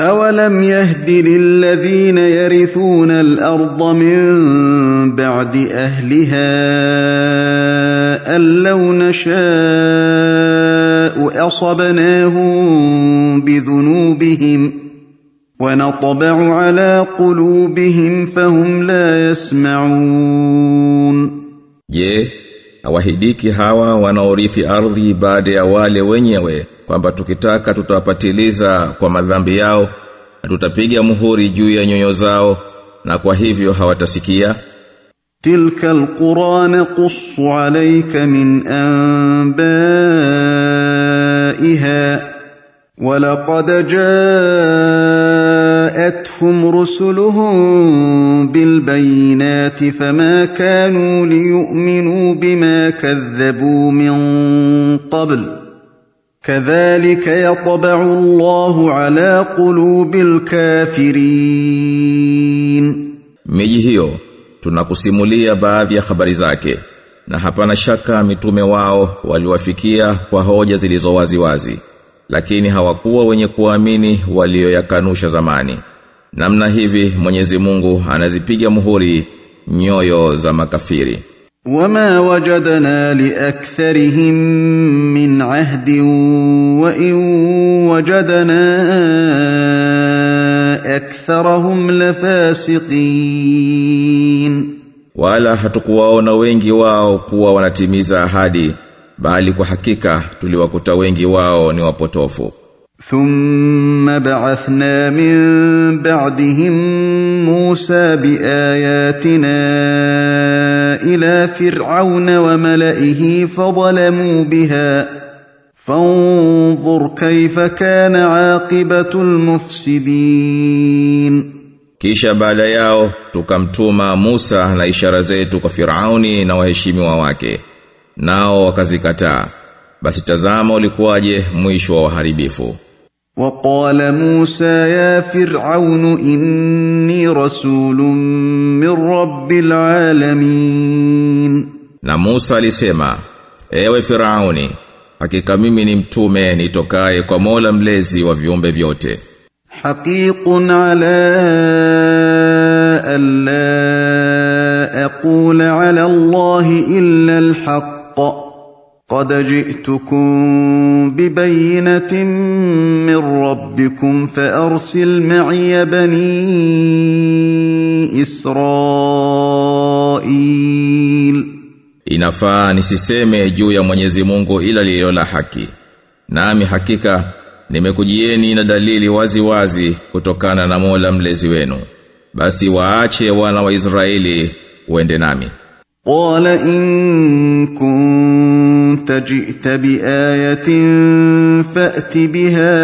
أَوَلَمْ يَهْدِ لِلَّذِينَ يَرِثُونَ الْأَرْضَ مِن بَعْدِ أَهْلِهَا أَن لَّوْ نَشَاءُ أَصَبْنَاهُم بِذُنُوبِهِمْ ۚ وَنَطْبَعُ عَلَىٰ قُلُوبِهِمْ فَهُمْ لَا يَسْمَعُونَ Je, hawahidiki hawa wanaorithi ardhi baada ya wale kwamba tukitaka tutawapatiliza kwa madhambi yao na tutapiga muhuri juu ya nyoyo zao na kwa hivyo hawatasikia تِلْكَ الْقُرَىٰ نَقُصُّ عَلَيْكَ مِنْ أَنبَائِهَا ۚ وَلَقَدْ جَاءَتْهُمْ رُسُلُهُم بِالْبَيِّنَاتِ فَمَا كَانُوا لِيُؤْمِنُوا بِمَا كَذَّبُوا مِن قَبْلُ ۚ كَذَٰلِكَ يَطْبَعُ اللَّهُ عَلَىٰ قُلُوبِ الْكَافِرِينَ Miji hiyo tunakusimulia baadhi ya habari zake na hapana shaka mitume wao waliwafikia kwa hoja zilizo wazi wazi lakini hawakuwa wenye kuamini walioyakanusha zamani namna hivi Mwenyezi Mungu anazipiga muhuri nyoyo za makafiri وَمَا وَجَدْنَا لِأَكْثَرِهِم مِّنْ عَهْدٍ وَإِن وَجَدْنَا أَكْثَرَهُمْ لَفَاسِقِينَ wala hatukuwaona wengi wao kuwa wanatimiza ahadi bali kwa hakika tuliwakuta wengi wao ni wapotofu ثُمَّ بَعَثْنَا مِن بَعْدِهِم مُّوسَىٰ بِآيَاتِنَا إِلَىٰ فِرْعَوْنَ وَمَلَئِهِ فَظَلَمُوا بِهَا ۖ فَانظُرْ كَيْفَ كَانَ عَاقِبَةُ الْمُفْسِدِينَ Kisha baada yao tukamtuma Musa na ishara zetu kwa Firauni na waheshimiwa wake. Nao wakazikataa. Basi tazama ulikuwaje mwisho wa waharibifu. وقال موسى يا فرعون إني رسول من رب العالمين Na Musa alisema, ewe Firauni, hakika mimi ni mtume nitokaye kwa Mola mlezi wa viumbe vyote. حقيق على ألا أقول على الله إلا الحق قد جئتكم ببينة من ربكم فأرسل معي بني إسرائيل Inafaa nisiseme juu ya Mwenyezi Mungu ila lililo la haki. Nami hakika nimekujieni na dalili wazi wazi kutokana na Mola mlezi wenu. Basi waache wana wa Israeli uende nami. قال إن كنت جئت بآية فأت بها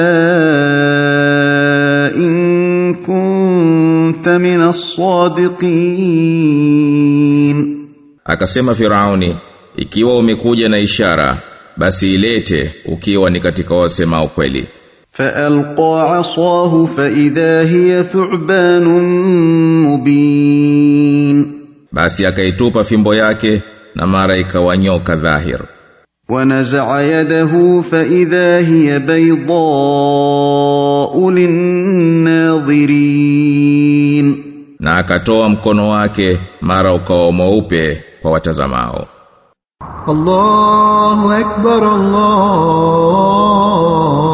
إن كنت من الصادقين Akasema Firauni, ikiwa umekuja na ishara, basi ilete ukiwa ni katika wasema ukweli. فألقى عصاه فإذا هي ثعبان مبين Basi akaitupa fimbo yake na mara ikawanyoka dhahir. ونزع يده فإذا هي بيضاء للناظرين Na akatoa mkono wake mara ukawa mweupe kwa watazamao. الله أكبر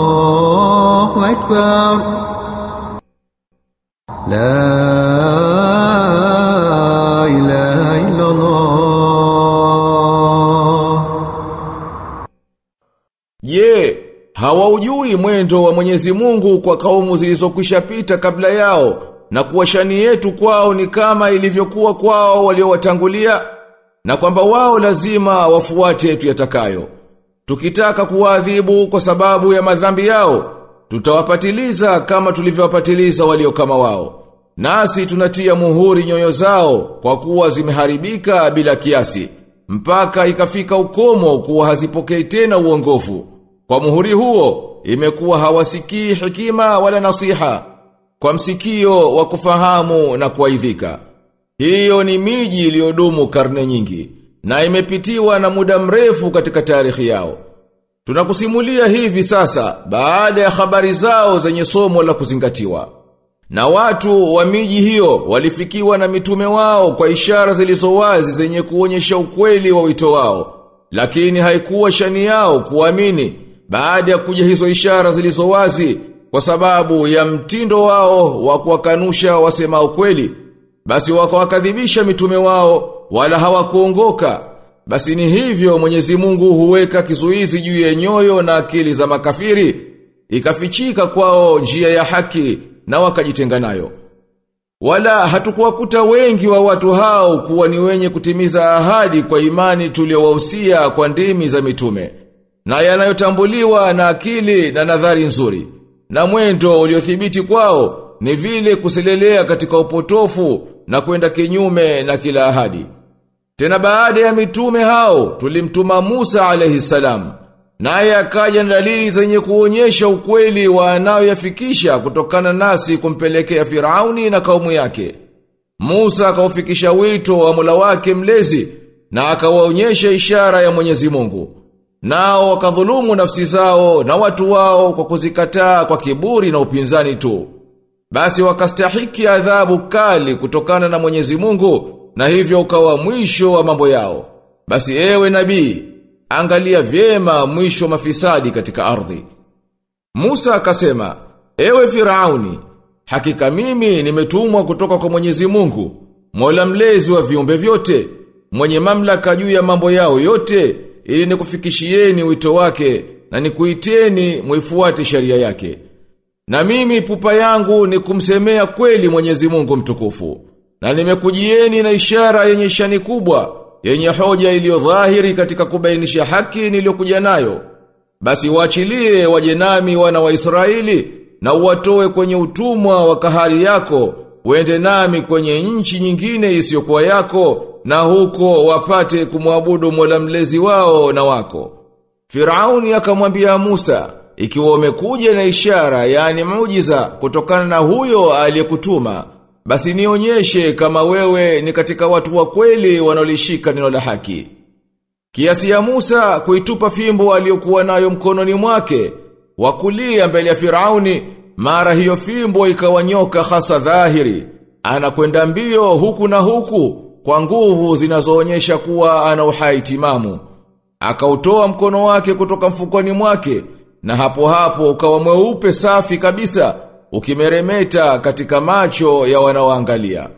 الله أكبر لا Ye, Je, yeah, hawaujui mwendo wa Mwenyezi Mungu kwa kaumu zilizokwisha pita kabla yao na kuwashani yetu kwao ni kama ilivyokuwa kwao waliowatangulia na kwamba wao lazima wafuate tuyatakayo. Tukitaka kuwaadhibu kwa sababu ya madhambi yao, tutawapatiliza kama tulivyowapatiliza walio kama wao. Nasi tunatia muhuri nyoyo zao kwa kuwa zimeharibika bila kiasi, mpaka ikafika ukomo kuwa hazipokei tena uongofu. Kwa muhuri huo, imekuwa hawasikii hikima wala nasiha, kwa msikio wa kufahamu na kuaidhika. Hiyo ni miji iliyodumu karne nyingi, na imepitiwa na muda mrefu katika tarehe yao. Tunakusimulia hivi sasa baada ya habari zao zenye somo la kuzingatiwa. Na watu wa miji hiyo walifikiwa na mitume wao kwa ishara zilizowazi zenye kuonyesha ukweli wa wito wao. Lakini haikuwa shani yao kuamini baada ya kuja hizo ishara zilizowazi kwa sababu ya mtindo wao wa kuwakanusha wasema ukweli. Basi wakawakadhibisha mitume wao wala hawakuongoka. Basi ni hivyo Mwenyezi Mungu huweka kizuizi juu ya nyoyo na akili za makafiri ikafichika kwao njia ya haki na wakajitenga nayo. Wala hatukuwakuta wengi wa watu hao kuwa ni wenye kutimiza ahadi kwa imani tuliowahusia kwa ndimi za mitume na yanayotambuliwa na akili na nadhari nzuri. Na mwendo uliothibiti kwao ni vile kuselelea katika upotofu na kwenda kinyume na kila ahadi. Tena baada ya mitume hao tulimtuma Musa alayhi salam naye akaja na dalili zenye kuonyesha ukweli wa anayoyafikisha kutokana nasi kumpelekea Firauni na kaumu yake. Musa akaufikisha wito wa Mola wake mlezi na akawaonyesha ishara ya Mwenyezi Mungu. Nao wakadhulumu nafsi zao na watu wao kwa kuzikataa kwa kiburi na upinzani tu. Basi wakastahiki adhabu kali kutokana na Mwenyezi Mungu na hivyo ukawa mwisho wa mambo yao. Basi ewe nabii, angalia vyema mwisho mafisadi katika ardhi. Musa akasema, ewe Firauni, hakika mimi nimetumwa kutoka kwa Mwenyezi Mungu, Mola mlezi wa viumbe vyote, mwenye mamlaka juu ya mambo yao yote, ili nikufikishieni wito wake na nikuiteni muifuate sheria yake. Na mimi pupa yangu ni kumsemea kweli Mwenyezi Mungu mtukufu. Na nimekujieni na ishara yenye shani kubwa, yenye hoja iliyo dhahiri katika kubainisha haki niliyokuja nayo. Basi waachilie waje nami wana wa Israeli na uwatoe kwenye utumwa wa kahari yako, uende nami kwenye nchi nyingine isiyokuwa yako na huko wapate kumwabudu Mola mlezi wao na wako. Firauni akamwambia Musa, ikiwa umekuja na ishara yani muujiza kutokana na huyo aliyekutuma, basi nionyeshe kama wewe ni katika watu wa kweli wanaolishika neno la haki. Kiasi ya Musa kuitupa fimbo aliyokuwa nayo mkononi mwake, wa kulia mbele ya Firauni, mara hiyo fimbo ikawanyoka hasa dhahiri, anakwenda mbio huku na huku kwa nguvu zinazoonyesha kuwa ana uhai timamu. Akautoa mkono wake kutoka mfukoni mwake, na hapo hapo ukawa mweupe safi kabisa, ukimeremeta katika macho ya wanaoangalia.